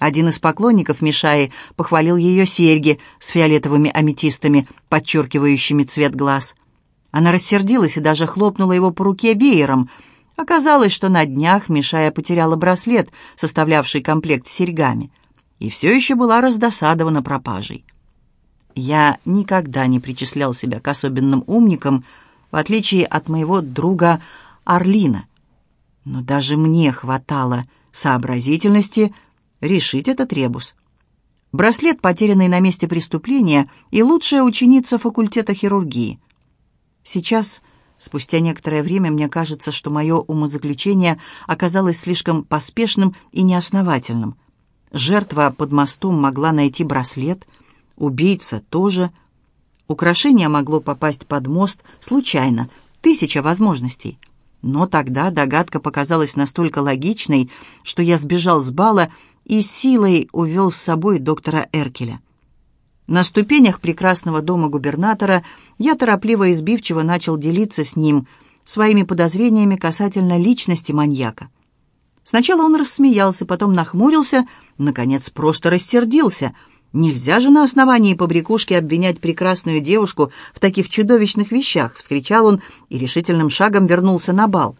Один из поклонников Мишаи похвалил ее серьги с фиолетовыми аметистами, подчеркивающими цвет глаз. Она рассердилась и даже хлопнула его по руке веером. Оказалось, что на днях Мишая потеряла браслет, составлявший комплект с серьгами, и все еще была раздосадована пропажей. Я никогда не причислял себя к особенным умникам, в отличие от моего друга Орлина. Но даже мне хватало сообразительности решить этот ребус. Браслет, потерянный на месте преступления, и лучшая ученица факультета хирургии. Сейчас, спустя некоторое время, мне кажется, что мое умозаключение оказалось слишком поспешным и неосновательным. Жертва под мостом могла найти браслет — Убийца тоже. Украшение могло попасть под мост случайно. Тысяча возможностей. Но тогда догадка показалась настолько логичной, что я сбежал с бала и силой увел с собой доктора Эркеля. На ступенях прекрасного дома губернатора я торопливо и избивчиво начал делиться с ним своими подозрениями касательно личности маньяка. Сначала он рассмеялся, потом нахмурился, наконец просто рассердился — «Нельзя же на основании побрякушки обвинять прекрасную девушку в таких чудовищных вещах!» — вскричал он и решительным шагом вернулся на бал.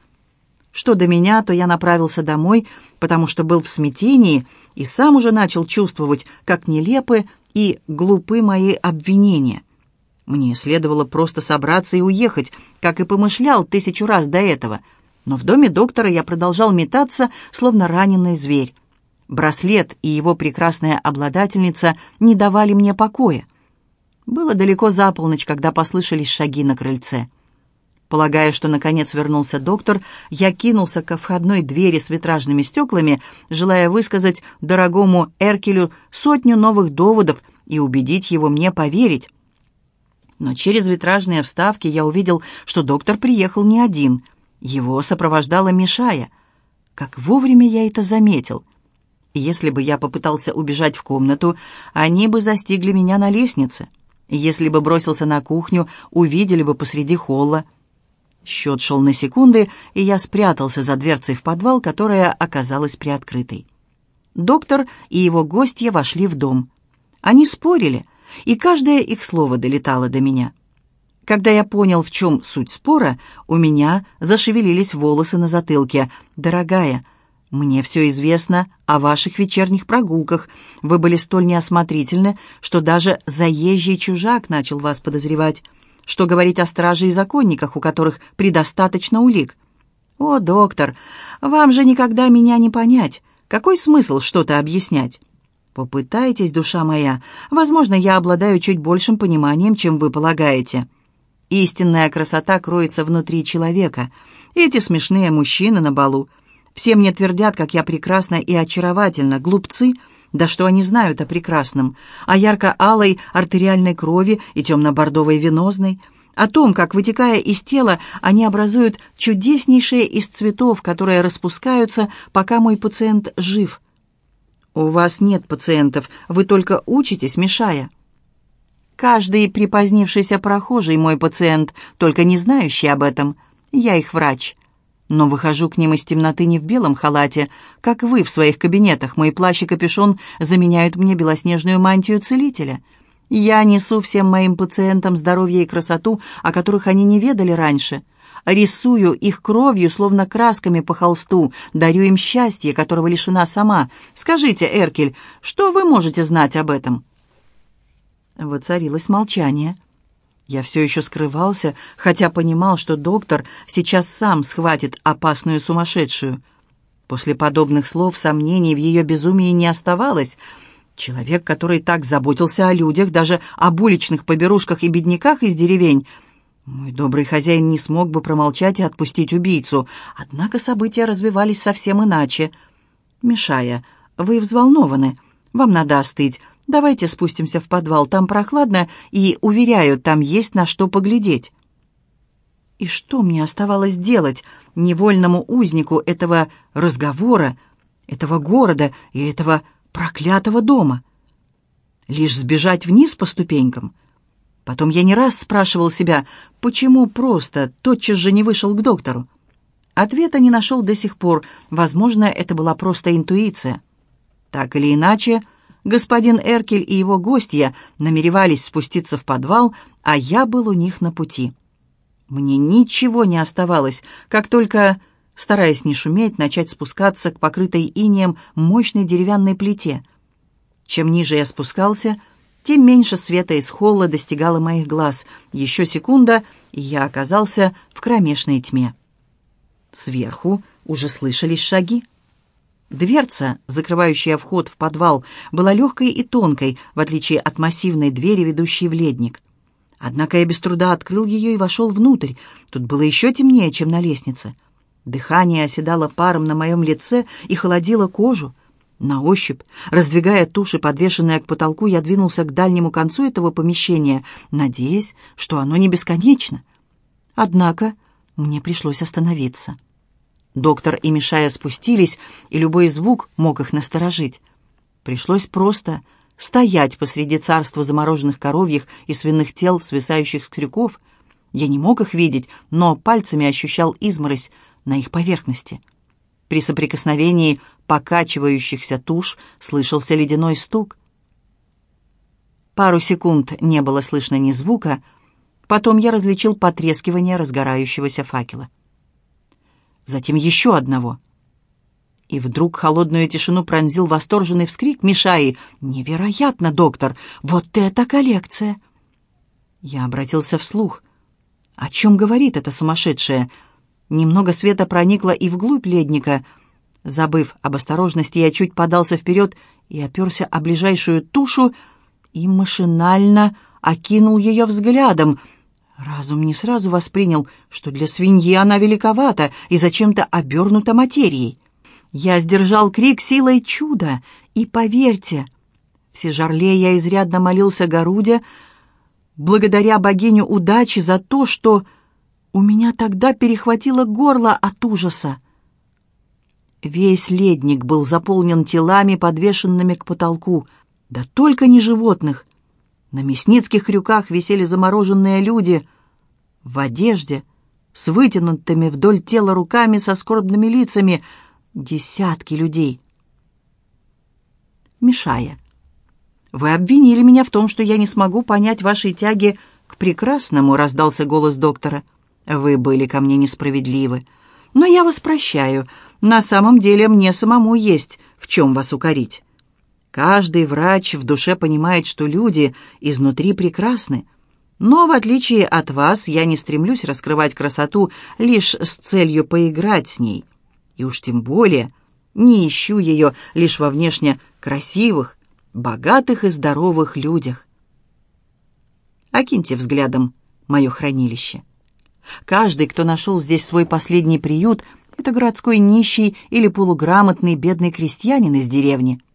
Что до меня, то я направился домой, потому что был в смятении и сам уже начал чувствовать, как нелепы и глупы мои обвинения. Мне следовало просто собраться и уехать, как и помышлял тысячу раз до этого, но в доме доктора я продолжал метаться, словно раненый зверь. Браслет и его прекрасная обладательница не давали мне покоя. Было далеко за полночь, когда послышались шаги на крыльце. Полагая, что наконец вернулся доктор, я кинулся ко входной двери с витражными стеклами, желая высказать дорогому Эркелю сотню новых доводов и убедить его мне поверить. Но через витражные вставки я увидел, что доктор приехал не один. Его сопровождала Мишая. Как вовремя я это заметил. Если бы я попытался убежать в комнату, они бы застигли меня на лестнице. Если бы бросился на кухню, увидели бы посреди холла. Счет шел на секунды, и я спрятался за дверцей в подвал, которая оказалась приоткрытой. Доктор и его гостья вошли в дом. Они спорили, и каждое их слово долетало до меня. Когда я понял, в чем суть спора, у меня зашевелились волосы на затылке. «Дорогая, «Мне все известно о ваших вечерних прогулках. Вы были столь неосмотрительны, что даже заезжий чужак начал вас подозревать. Что говорить о страже и законниках, у которых предостаточно улик? О, доктор, вам же никогда меня не понять. Какой смысл что-то объяснять? Попытайтесь, душа моя. Возможно, я обладаю чуть большим пониманием, чем вы полагаете. Истинная красота кроется внутри человека. Эти смешные мужчины на балу — все мне твердят, как я прекрасна и очаровательна. Глупцы, да что они знают о прекрасном? О ярко-алой артериальной крови и темно-бордовой венозной? о том, как, вытекая из тела, они образуют чудеснейшие из цветов, которые распускаются, пока мой пациент жив. У вас нет пациентов, вы только учитесь, мешая. Каждый припозднившийся прохожий мой пациент, только не знающий об этом. Я их врач. Но выхожу к ним из темноты не в белом халате, как вы в своих кабинетах. Мой плащ и капюшон заменяют мне белоснежную мантию целителя. Я несу всем моим пациентам здоровье и красоту, о которых они не ведали раньше. Рисую их кровью, словно красками по холсту, дарю им счастье, которого лишена сама. Скажите, Эркель, что вы можете знать об этом?» Воцарилось молчание. Я все еще скрывался, хотя понимал, что доктор сейчас сам схватит опасную сумасшедшую. После подобных слов сомнений в ее безумии не оставалось. Человек, который так заботился о людях, даже об уличных поберушках и бедняках из деревень, мой добрый хозяин не смог бы промолчать и отпустить убийцу. Однако события развивались совсем иначе. «Мишая, вы взволнованы. Вам надо остыть. Давайте спустимся в подвал, там прохладно, и, уверяю, там есть на что поглядеть». И что мне оставалось делать невольному узнику этого разговора, этого города и этого проклятого дома? Лишь сбежать вниз по ступенькам? Потом я не раз спрашивал себя, почему просто тотчас же не вышел к доктору. Ответа не нашел до сих пор, возможно, это была просто интуиция. Так или иначе, Господин Эркель и его гостья намеревались спуститься в подвал, а я был у них на пути. Мне ничего не оставалось, как только, стараясь не шуметь, начать спускаться к покрытой инеем мощной деревянной плите. Чем ниже я спускался, тем меньше света из холла достигало моих глаз. Еще секунда, и я оказался в кромешной тьме. Сверху уже слышались шаги. Дверца, закрывающая вход в подвал, была легкой и тонкой, в отличие от массивной двери, ведущей в ледник. Однако я без труда открыл ее и вошел внутрь. Тут было еще темнее, чем на лестнице. Дыхание оседало паром на моем лице и холодило кожу. На ощупь, раздвигая туши, подвешенные к потолку, я двинулся к дальнему концу этого помещения, надеясь, что оно не бесконечно. Однако мне пришлось остановиться. Доктор и Мишая спустились, и любой звук мог их насторожить. Пришлось просто стоять посреди царства замороженных коровьих и свиных тел, свисающих с крюков. Я не мог их видеть, но пальцами ощущал изморозь на их поверхности. При соприкосновении покачивающихся туш слышался ледяной стук. Пару секунд не было слышно ни звука, потом я различил потрескивание разгорающегося факела затем еще одного. И вдруг холодную тишину пронзил восторженный вскрик Мишаи. «Невероятно, доктор! Вот это коллекция!» Я обратился вслух. «О чем говорит эта сумасшедшая?» Немного света проникло и вглубь ледника. Забыв об осторожности, я чуть подался вперед и оперся о ближайшую тушу и машинально окинул ее взглядом — Разум не сразу воспринял, что для свиньи она великовата и зачем-то обернута материей. Я сдержал крик силой чуда, и, поверьте, все жарле я изрядно молился Горудя, благодаря богиню удачи за то, что у меня тогда перехватило горло от ужаса. Весь ледник был заполнен телами, подвешенными к потолку, да только не животных, на мясницких крюках висели замороженные люди в одежде, с вытянутыми вдоль тела руками, со скорбными лицами. Десятки людей. Мешая. «Вы обвинили меня в том, что я не смогу понять вашей тяги к прекрасному», — раздался голос доктора. «Вы были ко мне несправедливы. Но я вас прощаю. На самом деле мне самому есть в чем вас укорить. Каждый врач в душе понимает, что люди изнутри прекрасны. Но, в отличие от вас, я не стремлюсь раскрывать красоту лишь с целью поиграть с ней. И уж тем более не ищу ее лишь во внешне красивых, богатых и здоровых людях. Окиньте взглядом мое хранилище. Каждый, кто нашел здесь свой последний приют, это городской нищий или полуграмотный бедный крестьянин из деревни –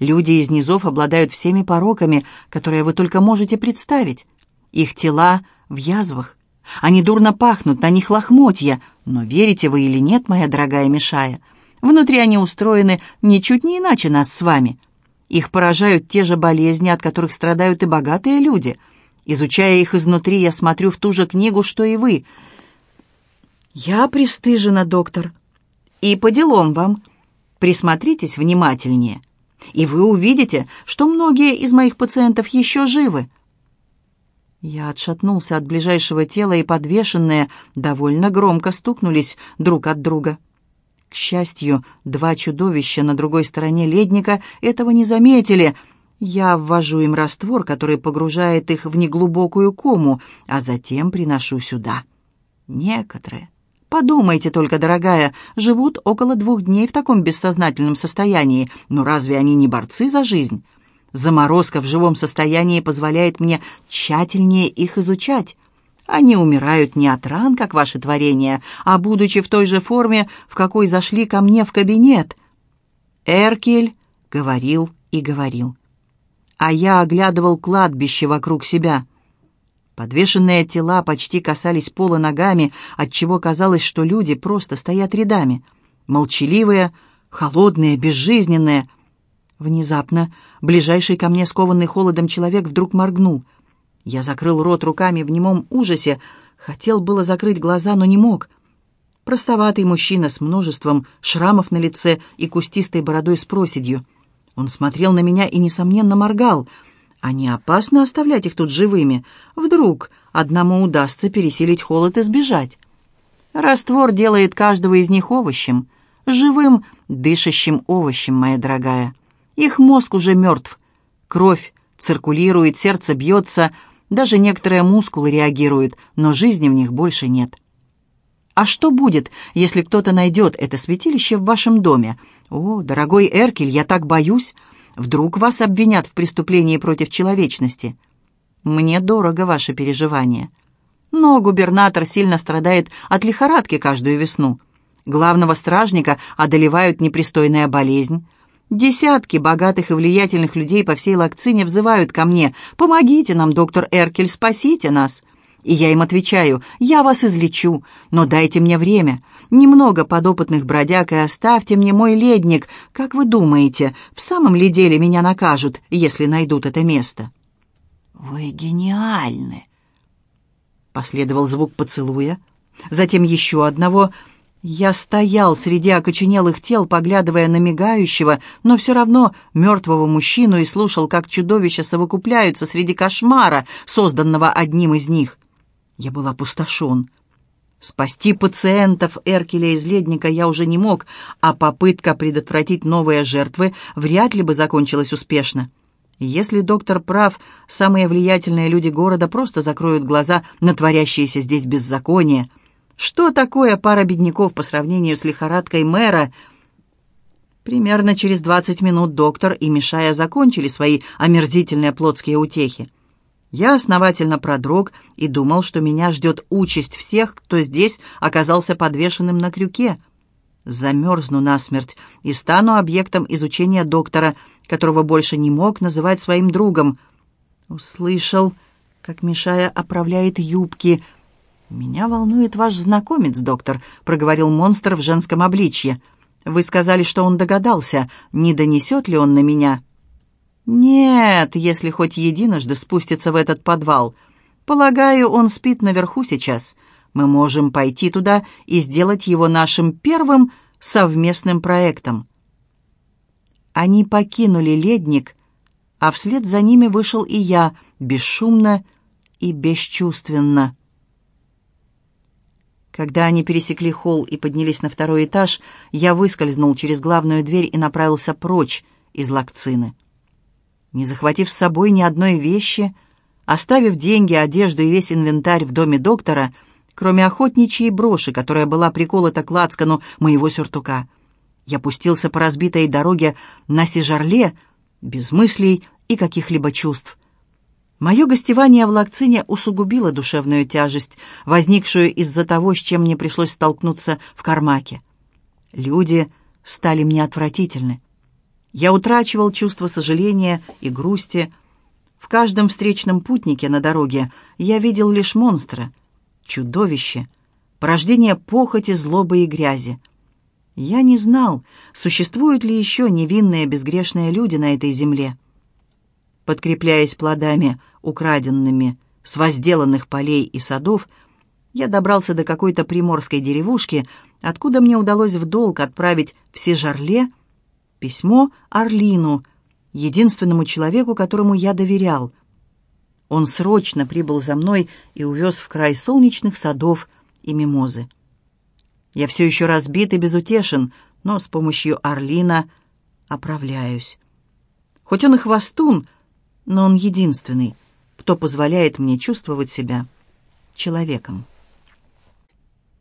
Люди из низов обладают всеми пороками, которые вы только можете представить. Их тела в язвах, Они дурно пахнут, на них лохмотья. Но верите вы или нет, моя дорогая Мишая, внутри они устроены ничуть не иначе нас с вами. Их поражают те же болезни, от которых страдают и богатые люди. Изучая их изнутри, я смотрю в ту же книгу, что и вы. Я пристыжена, доктор. И по делам вам. Присмотритесь внимательнее, и вы увидите, что многие из моих пациентов еще живы. Я отшатнулся от ближайшего тела, и подвешенные довольно громко стукнулись друг от друга. К счастью, два чудовища на другой стороне ледника этого не заметили. Я ввожу им раствор, который погружает их в неглубокую кому, а затем приношу сюда. Некоторые. Подумайте только, дорогая, живут около двух дней в таком бессознательном состоянии. Но разве они не борцы за жизнь? Заморозка в живом состоянии позволяет мне тщательнее их изучать. Они умирают не от ран, как ваше творение, а будучи в той же форме, в какой зашли ко мне в кабинет. Эркель говорил и говорил. А я оглядывал кладбище вокруг себя. Подвешенные тела почти касались пола ногами, отчего казалось, что люди просто стоят рядами. Молчаливые, холодные, безжизненные — Внезапно ближайший ко мне скованный холодом человек вдруг моргнул. Я закрыл рот руками в немом ужасе, хотел было закрыть глаза, но не мог. Простоватый мужчина с множеством шрамов на лице и кустистой бородой с проседью. Он смотрел на меня и, несомненно, моргал. А не опасно оставлять их тут живыми? Вдруг одному удастся пересилить холод и сбежать? Раствор делает каждого из них овощем. Живым, дышащим овощем, моя дорогая. Их мозг уже мертв. Кровь циркулирует, сердце бьется, даже некоторые мускулы реагируют, но жизни в них больше нет. А что будет, если кто-то найдет это святилище в вашем доме? О, дорогой Эркель, я так боюсь. Вдруг вас обвинят в преступлении против человечности. Мне дорого ваше переживание. Но губернатор сильно страдает от лихорадки каждую весну. Главного стражника одолевают непристойная болезнь, Десятки богатых и влиятельных людей по всей Лакцине взывают ко мне «Помогите нам, доктор Эркель, спасите нас!» И я им отвечаю «Я вас излечу, но дайте мне время. Немного подопытных бродяг и оставьте мне мой ледник. Как вы думаете, в самом ли деле меня накажут, если найдут это место?» «Вы гениальны!» Последовал звук поцелуя, затем еще одного – я стоял среди окоченелых тел, поглядывая на мигающего, но все равно мертвого мужчину и слушал, как чудовища совокупляются среди кошмара, созданного одним из них. Я был опустошен. Спасти пациентов Эркеля из ледника я уже не мог, а попытка предотвратить новые жертвы вряд ли бы закончилась успешно. Если доктор прав, самые влиятельные люди города просто закроют глаза на творящееся здесь беззаконие — что такое пара бедняков по сравнению с лихорадкой мэра? Примерно через 20 минут доктор и Мишая закончили свои омерзительные плотские утехи. Я основательно продрог и думал, что меня ждет участь всех, кто здесь оказался подвешенным на крюке. Замерзну насмерть и стану объектом изучения доктора, которого больше не мог называть своим другом. Услышал, как Мишая оправляет юбки — «Меня волнует ваш знакомец, доктор», — проговорил монстр в женском обличье. «Вы сказали, что он догадался, не донесет ли он на меня?» «Нет, если хоть единожды спустится в этот подвал. Полагаю, он спит наверху сейчас. Мы можем пойти туда и сделать его нашим первым совместным проектом». Они покинули ледник, а вслед за ними вышел и я, бесшумно и бесчувственно. Когда они пересекли холл и поднялись на второй этаж, я выскользнул через главную дверь и направился прочь из Лакцины. Не захватив с собой ни одной вещи, оставив деньги, одежду и весь инвентарь в доме доктора, кроме охотничьей броши, которая была приколота к лацкану моего сюртука, я пустился по разбитой дороге на Сижарле, без мыслей и каких-либо чувств. Мое гостевание в Лакцине усугубило душевную тяжесть, возникшую из-за того, с чем мне пришлось столкнуться в Кармаке. Люди стали мне отвратительны. Я утрачивал чувство сожаления и грусти. В каждом встречном путнике на дороге я видел лишь монстра. чудовище, порождение похоти, злобы и грязи. Я не знал, существуют ли еще невинные безгрешные люди на этой земле. Подкрепляясь плодами, украденными с возделанных полей и садов, я добрался до какой-то приморской деревушки, откуда мне удалось в долг отправить в Сежарле письмо Орлину, единственному человеку, которому я доверял. Он срочно прибыл за мной и увез в край солнечных садов и мимозы. Я все еще разбит и безутешен, но с помощью Орлина оправляюсь. Хоть он и хвостун, но он единственный, кто позволяет мне чувствовать себя человеком.